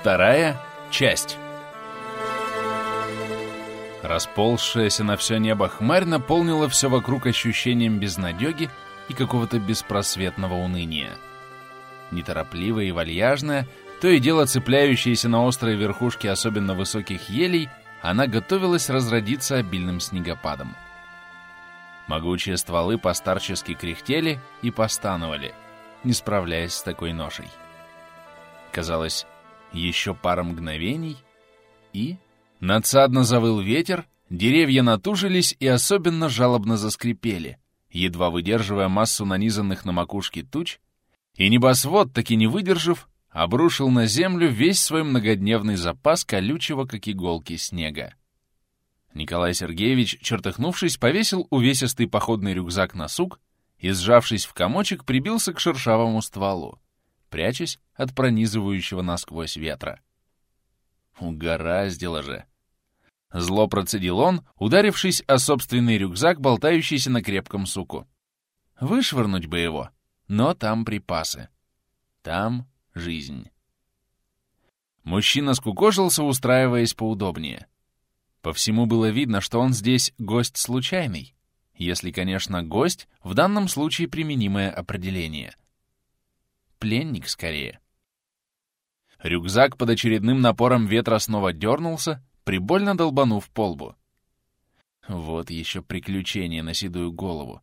Вторая часть. Расползшаяся на все небо хмарь наполнила все вокруг ощущением безнадеги и какого-то беспросветного уныния. Неторопливая и вальяжная, то и дело цепляющаяся на острые верхушки особенно высоких елей, она готовилась разродиться обильным снегопадом. Могучие стволы постарчески кряхтели и постановали, не справляясь с такой ношей. Казалось, еще пара мгновений, и... Надсадно завыл ветер, деревья натужились и особенно жалобно заскрипели, едва выдерживая массу нанизанных на макушке туч, и небосвод, таки не выдержав, обрушил на землю весь свой многодневный запас колючего, как иголки, снега. Николай Сергеевич, чертыхнувшись, повесил увесистый походный рюкзак на сук и, сжавшись в комочек, прибился к шершавому стволу, прячась от пронизывающего насквозь ветра. Угораздило же! Зло процедил он, ударившись о собственный рюкзак, болтающийся на крепком суку. Вышвырнуть бы его, но там припасы. Там жизнь. Мужчина скукожился, устраиваясь поудобнее. По всему было видно, что он здесь гость случайный, если, конечно, гость — в данном случае применимое определение. Пленник скорее. Рюкзак под очередным напором ветра снова дернулся, прибольно долбанув по лбу. Вот еще приключение на седую голову.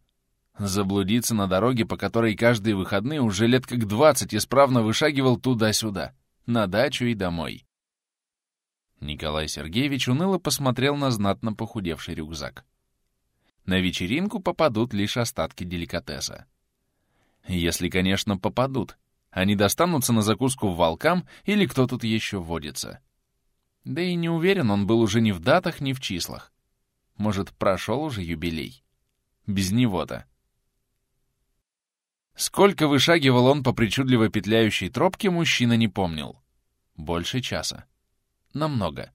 Заблудиться на дороге, по которой каждые выходные уже лет как двадцать исправно вышагивал туда-сюда, на дачу и домой. Николай Сергеевич уныло посмотрел на знатно похудевший рюкзак. На вечеринку попадут лишь остатки деликатеса. Если, конечно, попадут. Они достанутся на закуску волкам или кто тут еще водится. Да и не уверен он был уже ни в датах, ни в числах. Может, прошел уже юбилей? Без него-то. Сколько вышагивал он по причудливо петляющей тропке, мужчина не помнил. Больше часа намного.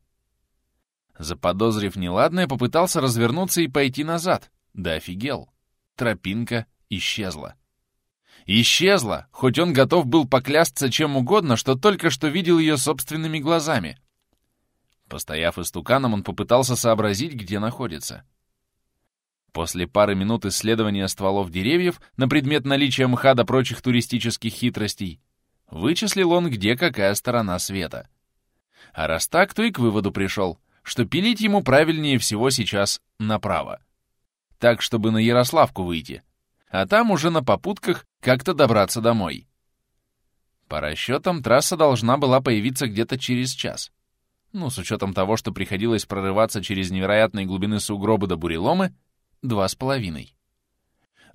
Заподозрив неладное, попытался развернуться и пойти назад. Да офигел. Тропинка исчезла. Исчезла, хоть он готов был поклясться чем угодно, что только что видел ее собственными глазами. Постояв истуканом, он попытался сообразить, где находится. После пары минут исследования стволов деревьев на предмет наличия мха до прочих туристических хитростей, вычислил он, где какая сторона света — а раз так, то и к выводу пришел, что пилить ему правильнее всего сейчас направо. Так, чтобы на Ярославку выйти, а там уже на попутках как-то добраться домой. По расчетам, трасса должна была появиться где-то через час. Ну, с учетом того, что приходилось прорываться через невероятные глубины сугробы до буреломы, два с половиной.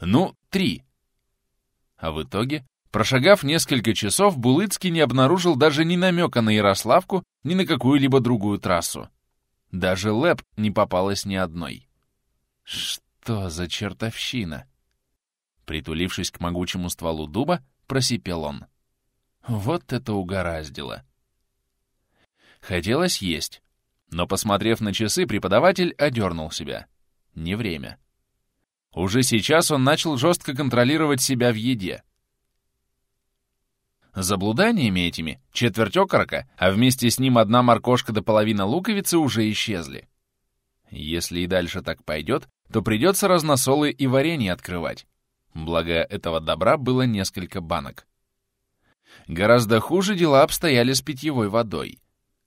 Ну, три. А в итоге Прошагав несколько часов, Булыцкий не обнаружил даже ни намека на Ярославку, ни на какую-либо другую трассу. Даже ЛЭП не попалось ни одной. Что за чертовщина? Притулившись к могучему стволу дуба, просипел он. Вот это угораздило. Хотелось есть, но, посмотрев на часы, преподаватель одернул себя. Не время. Уже сейчас он начал жестко контролировать себя в еде. Заблуданиями этими четверть окорока, а вместе с ним одна моркошка до половины луковицы уже исчезли. Если и дальше так пойдет, то придется разносолы и варенье открывать. Благо этого добра было несколько банок. Гораздо хуже дела обстояли с питьевой водой.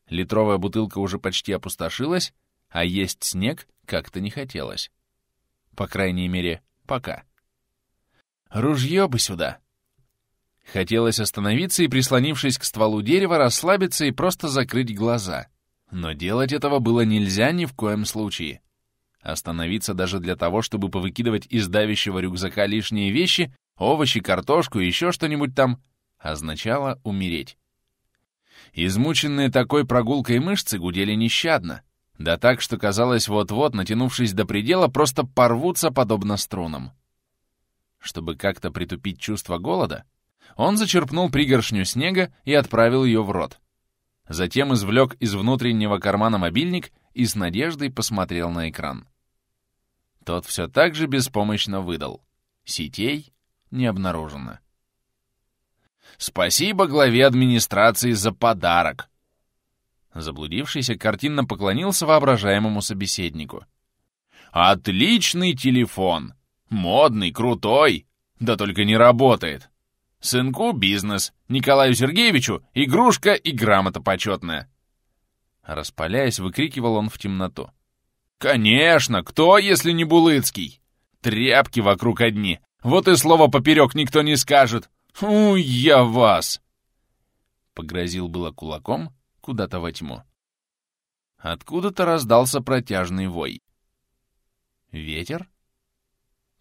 Литровая бутылка уже почти опустошилась, а есть снег как-то не хотелось. По крайней мере, пока. Ружье бы сюда. Хотелось остановиться и, прислонившись к стволу дерева, расслабиться и просто закрыть глаза. Но делать этого было нельзя ни в коем случае. Остановиться даже для того, чтобы повыкидывать из давящего рюкзака лишние вещи, овощи, картошку и еще что-нибудь там, означало умереть. Измученные такой прогулкой мышцы гудели нещадно, да так, что казалось вот-вот, натянувшись до предела, просто порвутся подобно струнам. Чтобы как-то притупить чувство голода, он зачерпнул пригоршню снега и отправил ее в рот. Затем извлек из внутреннего кармана мобильник и с надеждой посмотрел на экран. Тот все так же беспомощно выдал. Сетей не обнаружено. «Спасибо главе администрации за подарок!» Заблудившийся картинно поклонился воображаемому собеседнику. «Отличный телефон! Модный, крутой! Да только не работает! Сынку бизнес, Николаю Сергеевичу игрушка и грамота почетная!» Распаляясь, выкрикивал он в темноту. «Конечно! Кто, если не Булыцкий? Тряпки вокруг одни. Вот и слово поперек никто не скажет. У, я вас!» Погрозил было кулаком куда-то во тьму. Откуда-то раздался протяжный вой. Ветер?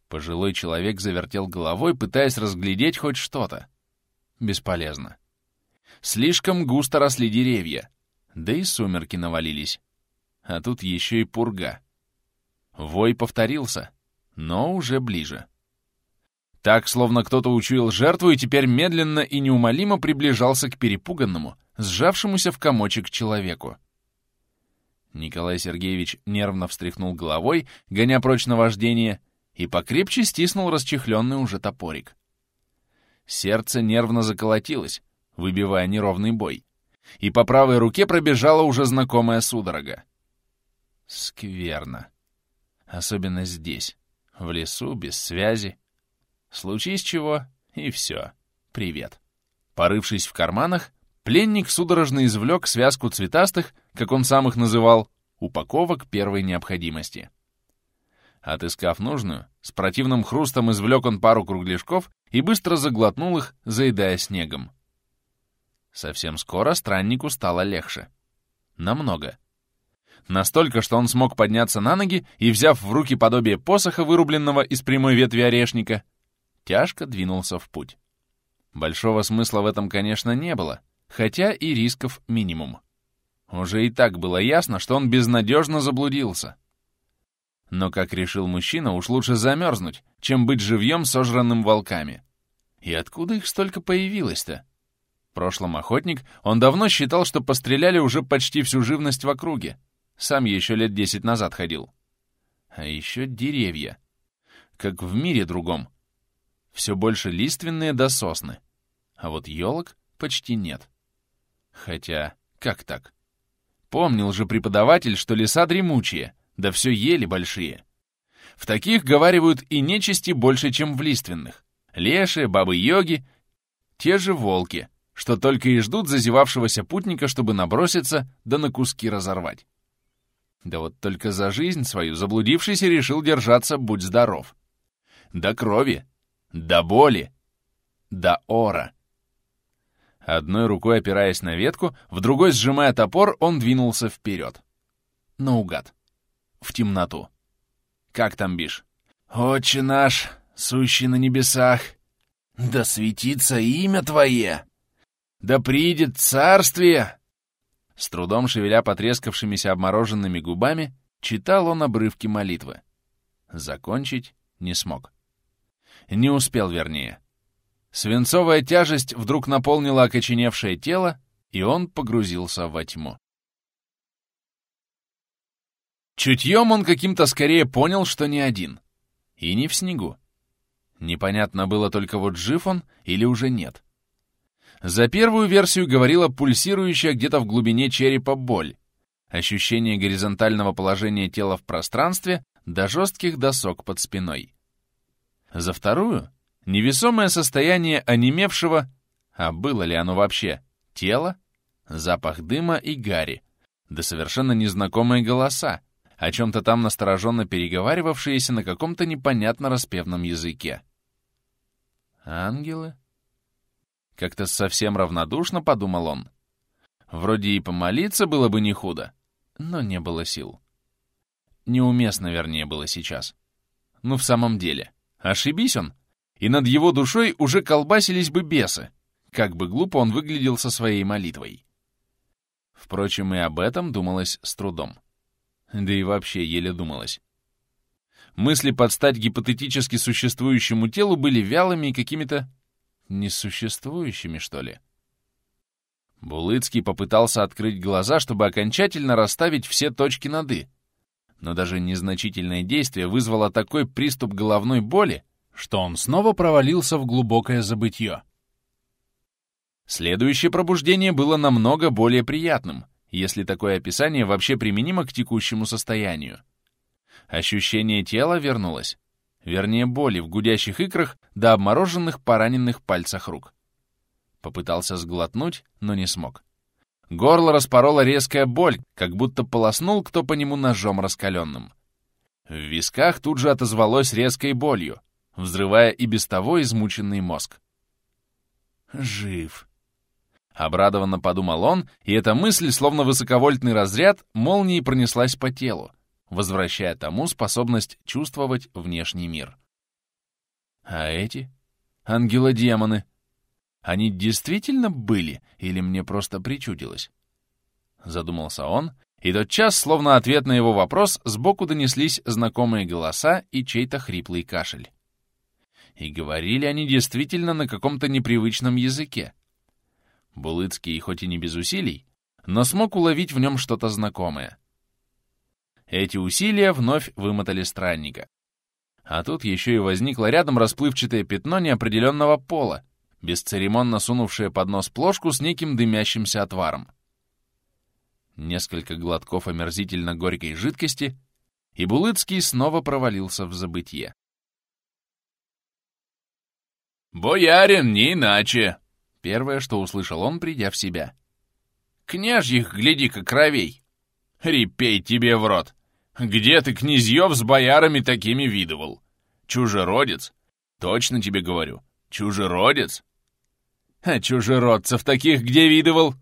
Пожилой человек завертел головой, пытаясь разглядеть хоть что-то. Бесполезно. Слишком густо росли деревья, да и сумерки навалились. А тут еще и пурга. Вой повторился, но уже ближе. Так, словно кто-то учуял жертву и теперь медленно и неумолимо приближался к перепуганному, сжавшемуся в комочек человеку. Николай Сергеевич нервно встряхнул головой, гоня прочь наваждение, и покрепче стиснул расчехленный уже топорик. Сердце нервно заколотилось, выбивая неровный бой, и по правой руке пробежала уже знакомая судорога. Скверно. Особенно здесь, в лесу, без связи. Случись чего, и все. Привет. Порывшись в карманах, Пленник судорожно извлек связку цветастых, как он сам их называл, упаковок первой необходимости. Отыскав нужную, с противным хрустом извлек он пару кругляшков и быстро заглотнул их, заедая снегом. Совсем скоро страннику стало легче. Намного. Настолько, что он смог подняться на ноги и, взяв в руки подобие посоха, вырубленного из прямой ветви орешника, тяжко двинулся в путь. Большого смысла в этом, конечно, не было, хотя и рисков минимум. Уже и так было ясно, что он безнадежно заблудился. Но, как решил мужчина, уж лучше замерзнуть, чем быть живьем сожранным волками. И откуда их столько появилось-то? В прошлом охотник, он давно считал, что постреляли уже почти всю живность в округе. Сам еще лет десять назад ходил. А еще деревья. Как в мире другом. Все больше лиственные до сосны. А вот елок почти нет. Хотя, как так? Помнил же преподаватель, что леса дремучие, да все ели большие. В таких, говаривают, и нечисти больше, чем в лиственных. Леши, бабы-йоги, те же волки, что только и ждут зазевавшегося путника, чтобы наброситься, да на куски разорвать. Да вот только за жизнь свою заблудившийся решил держаться «будь здоров». До крови, до боли, до ора. Одной рукой опираясь на ветку, в другой сжимая топор, он двинулся вперед. Наугад. В темноту. Как там, Биш? «Отче наш, сущий на небесах, да светится имя Твое! Да придет царствие!» С трудом шевеля потрескавшимися обмороженными губами, читал он обрывки молитвы. Закончить не смог. Не успел, вернее. Свинцовая тяжесть вдруг наполнила окоченевшее тело, и он погрузился во тьму. Чутьем он каким-то скорее понял, что не один. И не в снегу. Непонятно было только вот жив он или уже нет. За первую версию говорила пульсирующая где-то в глубине черепа боль, ощущение горизонтального положения тела в пространстве до жестких досок под спиной. За вторую Невесомое состояние онемевшего, а было ли оно вообще, тела, запах дыма и гари, да совершенно незнакомые голоса, о чем-то там настороженно переговаривавшиеся на каком-то непонятно распевном языке. Ангелы? Как-то совсем равнодушно подумал он. Вроде и помолиться было бы не худо, но не было сил. Неуместно, вернее, было сейчас. Ну, в самом деле, ошибись он, и над его душой уже колбасились бы бесы, как бы глупо он выглядел со своей молитвой. Впрочем, и об этом думалось с трудом. Да и вообще еле думалось. Мысли под стать гипотетически существующему телу были вялыми и какими-то несуществующими, что ли. Булыцкий попытался открыть глаза, чтобы окончательно расставить все точки над «и». Но даже незначительное действие вызвало такой приступ головной боли, что он снова провалился в глубокое забытье. Следующее пробуждение было намного более приятным если такое описание вообще применимо к текущему состоянию. Ощущение тела вернулось. Вернее, боли в гудящих икрах до обмороженных пораненных пальцах рук. Попытался сглотнуть, но не смог. Горло распорола резкая боль, как будто полоснул кто по нему ножом раскаленным. В висках тут же отозвалось резкой болью, взрывая и без того измученный мозг. «Жив!» Обрадованно подумал он, и эта мысль, словно высоковольтный разряд, молнией пронеслась по телу, возвращая тому способность чувствовать внешний мир. А эти? Ангелы-демоны. Они действительно были, или мне просто причудилось? Задумался он, и тот час, словно ответ на его вопрос, сбоку донеслись знакомые голоса и чей-то хриплый кашель. И говорили они действительно на каком-то непривычном языке. Булыцкий, хоть и не без усилий, но смог уловить в нем что-то знакомое. Эти усилия вновь вымотали странника. А тут еще и возникло рядом расплывчатое пятно неопределенного пола, бесцеремонно сунувшее под нос плошку с неким дымящимся отваром. Несколько глотков омерзительно горькой жидкости, и Булыцкий снова провалился в забытье. «Боярин, не иначе!» — первое, что услышал он, придя в себя. «Княжьих, гляди-ка, кровей! Репей тебе в рот! Где ты князьев с боярами такими видывал? Чужеродец? Точно тебе говорю, чужеродец!» «А чужеродцев таких где видывал?»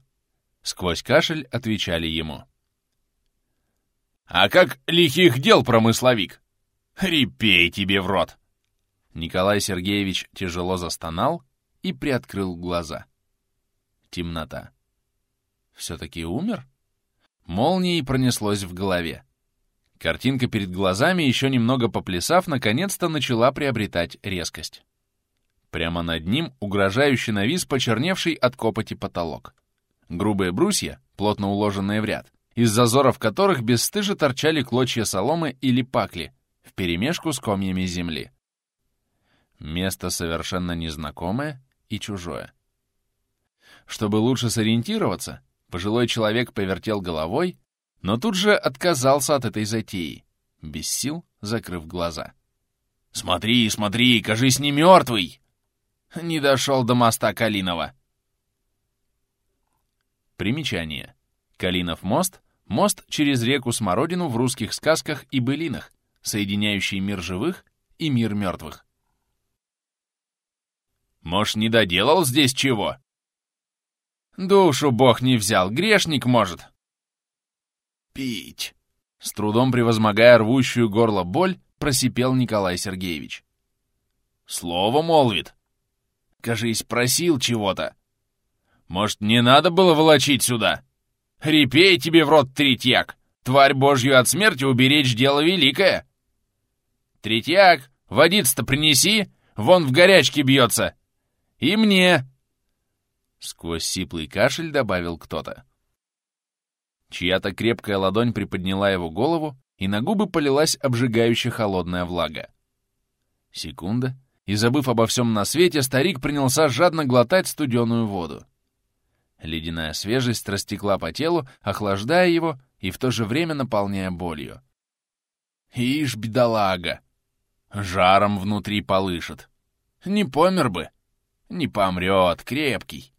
Сквозь кашель отвечали ему. «А как лихих дел промысловик? Репей тебе в рот!» Николай Сергеевич тяжело застонал и приоткрыл глаза. Темнота. Все-таки умер? Молнией пронеслось в голове. Картинка перед глазами, еще немного поплясав, наконец-то начала приобретать резкость. Прямо над ним угрожающе навис почерневший от копоти потолок. Грубые брусья, плотно уложенные в ряд, из зазоров которых бесстыже торчали клочья соломы или пакли, вперемешку с комьями земли. Место совершенно незнакомое и чужое. Чтобы лучше сориентироваться, пожилой человек повертел головой, но тут же отказался от этой затеи, без сил закрыв глаза. «Смотри, смотри, кажись, не мертвый!» Не дошел до моста Калинова. Примечание. Калинов мост — мост через реку Смородину в русских сказках и былинах, соединяющий мир живых и мир мертвых. Может, не доделал здесь чего? Душу Бог не взял, грешник может. Пить. С трудом превозмогая рвущую горло боль, просипел Николай Сергеевич. Слово молвит. Кажись, просил чего-то. Может, не надо было волочить сюда? Репей тебе в рот, третьяк! Тварь божью от смерти уберечь дело великое. Третьяк, водиц-то принеси, вон в горячке бьется. «И мне!» Сквозь сиплый кашель добавил кто-то. Чья-то крепкая ладонь приподняла его голову, и на губы полилась обжигающая холодная влага. Секунда, и, забыв обо всем на свете, старик принялся жадно глотать студеную воду. Ледяная свежесть растекла по телу, охлаждая его и в то же время наполняя болью. Ишь, бедолага! Жаром внутри полышет. Не помер бы! Не помрет, крепкий.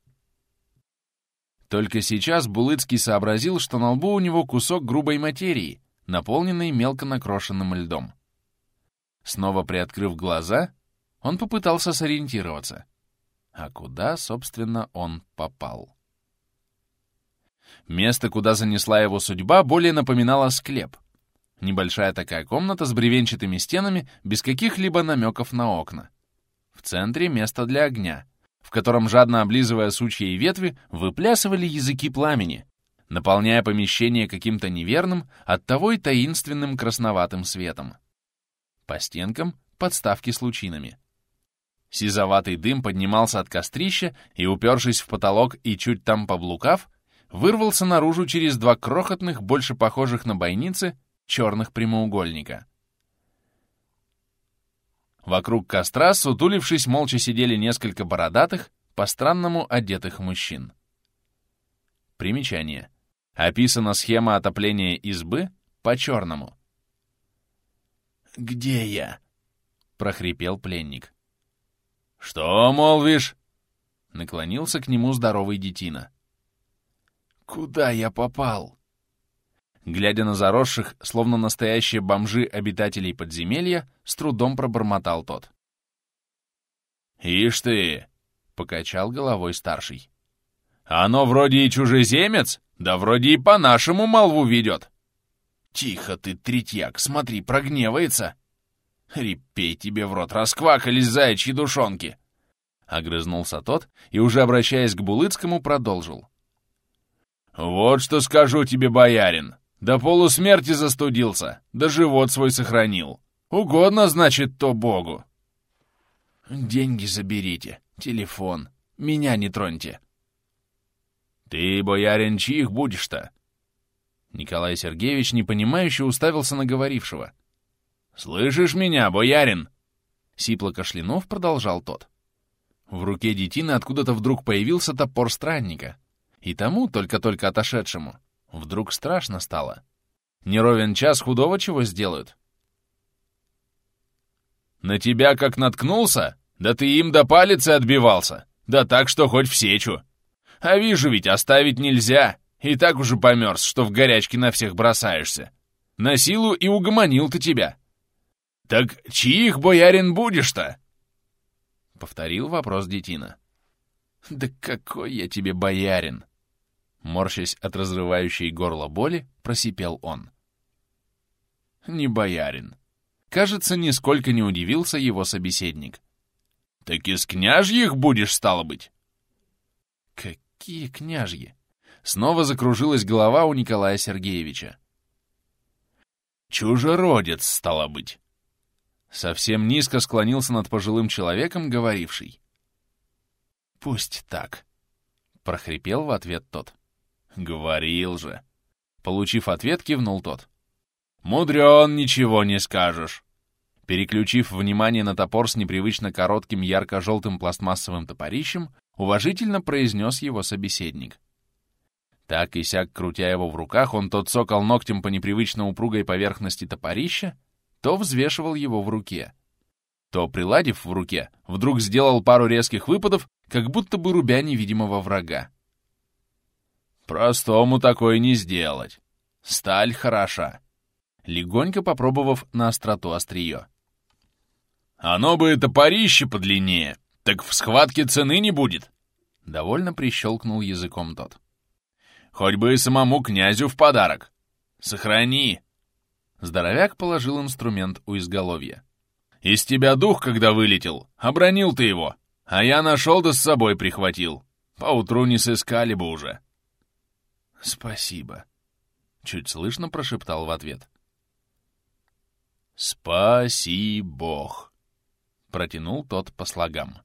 Только сейчас Булыцкий сообразил, что на лбу у него кусок грубой материи, наполненный мелко накрошенным льдом. Снова приоткрыв глаза, он попытался сориентироваться. А куда, собственно, он попал? Место, куда занесла его судьба, более напоминало склеп. Небольшая такая комната с бревенчатыми стенами, без каких-либо намеков на окна. В центре место для огня, в котором, жадно облизывая сучья и ветви, выплясывали языки пламени, наполняя помещение каким-то неверным, оттого и таинственным красноватым светом. По стенкам — подставки с лучинами. Сизоватый дым поднимался от кострища и, упершись в потолок и чуть там поблукав, вырвался наружу через два крохотных, больше похожих на бойницы, черных прямоугольника. Вокруг костра, сутулившись, молча сидели несколько бородатых, по-странному одетых мужчин. Примечание. Описана схема отопления избы по-черному. «Где я?» — прохрипел пленник. «Что молвишь?» — наклонился к нему здоровый детина. «Куда я попал?» Глядя на заросших, словно настоящие бомжи обитателей подземелья, с трудом пробормотал тот. «Ишь ты!» — покачал головой старший. «Оно вроде и чужеземец, да вроде и по-нашему молву ведет». «Тихо ты, третьяк, смотри, прогневается!» «Репей тебе в рот, расквакались заячьи душонки!» Огрызнулся тот и, уже обращаясь к Булыцкому, продолжил. «Вот что скажу тебе, боярин. До полусмерти застудился, да живот свой сохранил. Угодно, значит, то Богу. Деньги заберите, телефон. Меня не троньте. Ты, боярин, чьих будешь-то? Николай Сергеевич непонимающе уставился на говорившего. «Слышишь меня, боярин?» Сипло кашлянув продолжал тот. В руке детины откуда-то вдруг появился топор странника. И тому, только-только отошедшему, Вдруг страшно стало. Не ровен час худого чего сделают. «На тебя как наткнулся? Да ты им до палицы отбивался. Да так, что хоть в сечу. А вижу ведь, оставить нельзя. И так уже померз, что в горячке на всех бросаешься. На силу и угомонил ты тебя. Так чьих, боярин, будешь-то?» Повторил вопрос детина. «Да какой я тебе боярин!» Морщась от разрывающей горло боли, просипел он. «Не боярин». Кажется, нисколько не удивился его собеседник. «Так из княжьих будешь, стало быть?» «Какие княжьи?» Снова закружилась голова у Николая Сергеевича. «Чужеродец, стало быть!» Совсем низко склонился над пожилым человеком, говоривший. «Пусть так», — прохрипел в ответ тот. «Говорил же!» Получив ответ, кивнул тот. «Мудрен, ничего не скажешь!» Переключив внимание на топор с непривычно коротким ярко-желтым пластмассовым топорищем, уважительно произнес его собеседник. Так и сяк, крутя его в руках, он то цокал ногтем по непривычно упругой поверхности топорища, то взвешивал его в руке. То, приладив в руке, вдруг сделал пару резких выпадов, как будто бы рубя невидимого врага. Простому такое не сделать. Сталь хороша. Легонько попробовав на остроту острие. Оно бы топорище подлиннее, так в схватке цены не будет. Довольно прищелкнул языком тот. Хоть бы и самому князю в подарок. Сохрани. Здоровяк положил инструмент у изголовья. Из тебя дух, когда вылетел, обронил ты его, а я нашел да с собой прихватил. Поутру не сыскали бы уже. «Спасибо», — чуть слышно прошептал в ответ. «Спаси Бог», — протянул тот по слогам.